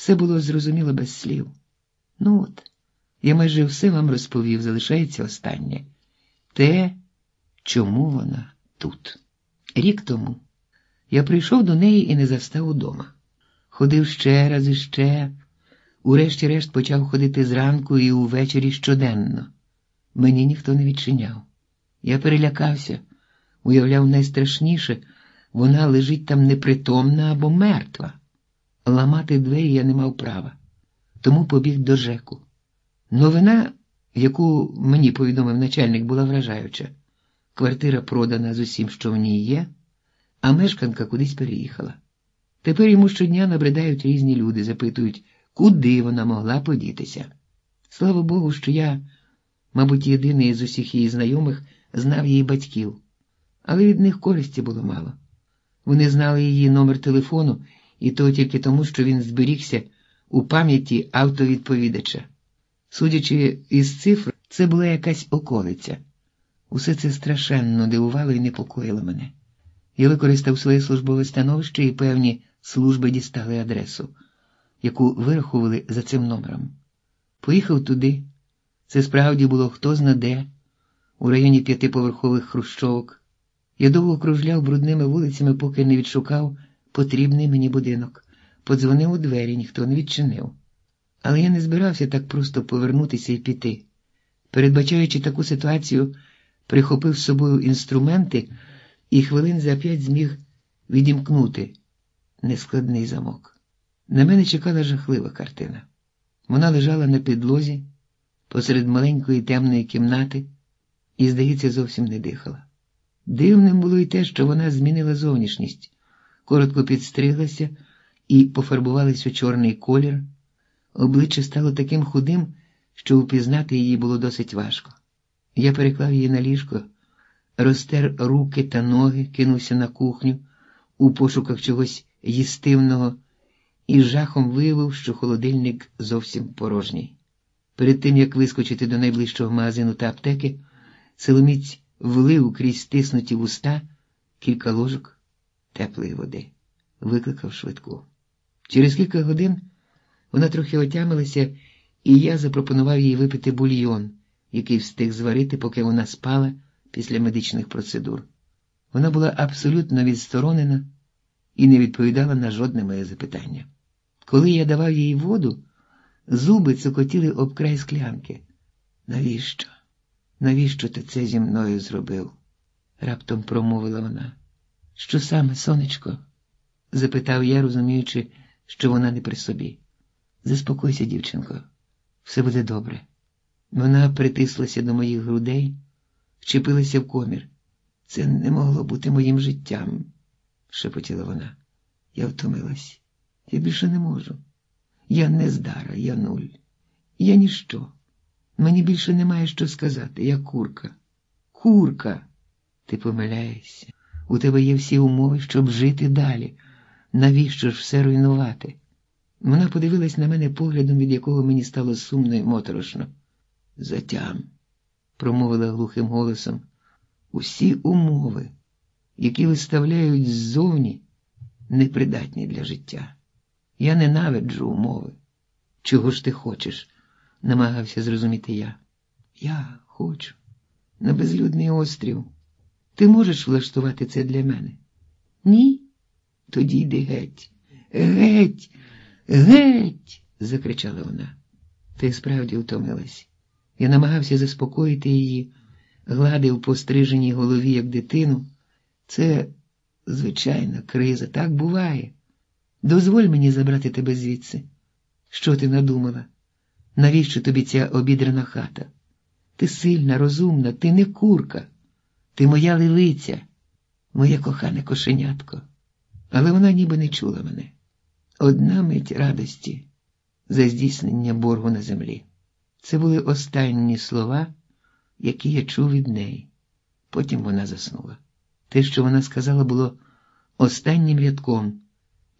Все було зрозуміло без слів. Ну от, я майже все вам розповів, залишається останнє те, чому вона тут. Рік тому я прийшов до неї і не застав удома. Ходив ще раз і ще, урешті-решт почав ходити зранку і увечері щоденно. Мені ніхто не відчиняв. Я перелякався, уявляв найстрашніше, вона лежить там непритомна або мертва. Ламати двері я не мав права, тому побіг до Жеку. Новина, яку мені повідомив начальник, була вражаюча. Квартира продана з усім, що в ній є, а мешканка кудись переїхала. Тепер йому щодня набридають різні люди, запитують, куди вона могла подітися. Слава Богу, що я, мабуть, єдиний з усіх її знайомих знав її батьків, але від них користі було мало. Вони знали її номер телефону, і то тільки тому, що він зберігся у пам'яті автовідповідача. Судячи із цифр, це була якась околиця. Усе це страшенно дивувало і непокоїло мене. Я використав своє службове становище і певні служби дістали адресу, яку вирахували за цим номером. Поїхав туди. Це справді було хто зна де, у районі п'ятиповерхових хрущовок. Я довго кружляв брудними вулицями, поки не відшукав потрібний мені будинок. Подзвонив у двері, ніхто не відчинив. Але я не збирався так просто повернутися і піти. Передбачаючи таку ситуацію, прихопив з собою інструменти і хвилин за п'ять зміг відімкнути нескладний замок. На мене чекала жахлива картина. Вона лежала на підлозі посеред маленької темної кімнати і, здається, зовсім не дихала. Дивним було й те, що вона змінила зовнішність, коротко підстриглася і пофарбувалась у чорний колір. Обличчя стало таким худим, що упізнати її було досить важко. Я переклав її на ліжко, розтер руки та ноги, кинувся на кухню у пошуках чогось їстивного і жахом виявив, що холодильник зовсім порожній. Перед тим, як вискочити до найближчого магазину та аптеки, силоміць влив крізь стиснуті вуста кілька ложок теплої води, викликав швидку. Через кілька годин вона трохи отямилася, і я запропонував їй випити бульйон, який встиг зварити, поки вона спала після медичних процедур. Вона була абсолютно відсторонена і не відповідала на жодне моє запитання. Коли я давав їй воду, зуби цокотіли об край склянки. Навіщо? Навіщо ти це зі мною зробив? раптом промовила вона. Що саме, сонечко? запитав я, розуміючи, що вона не при собі. Заспокойся, дівчинко, все буде добре. Вона притислася до моїх грудей, вчепилася в комір. Це не могло бути моїм життям, шепотіла вона. Я втомилась. Я більше не можу. Я не здара, я нуль. Я ніщо. Мені більше немає що сказати. Я курка. Курка. Ти помиляєшся. У тебе є всі умови, щоб жити далі. Навіщо ж все руйнувати? Вона подивилась на мене поглядом, від якого мені стало сумно і моторошно. Затям, промовила глухим голосом, усі умови, які виставляють ззовні, непридатні для життя. Я ненавиджу умови. Чого ж ти хочеш? намагався зрозуміти я. Я хочу на безлюдний острів. Ти можеш влаштувати це для мене? Ні? Тоді йди геть. Геть, геть. закричала вона. Ти справді втомилась. Я намагався заспокоїти її, гладив по стриженій голові, як дитину. Це звичайна криза, так буває. Дозволь мені забрати тебе звідси. Що ти надумала? Навіщо тобі ця обідрана хата? Ти сильна, розумна, ти не курка, ти моя лилиця, моє кохане кошенятко. Але вона ніби не чула мене. Одна мить радості за здійснення боргу на землі. Це були останні слова, які я чув від неї. Потім вона заснула. Те, що вона сказала, було останнім рядком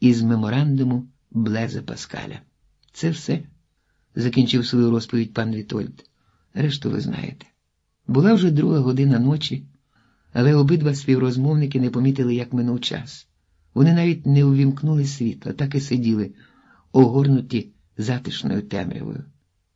із меморандуму Блеза Паскаля. Це все, закінчив свою розповідь пан Вітольд. Решту ви знаєте. Була вже друга година ночі, але обидва співрозмовники не помітили, як минув час. Вони навіть не увімкнули світла, так і сиділи огорнуті затишною темрявою.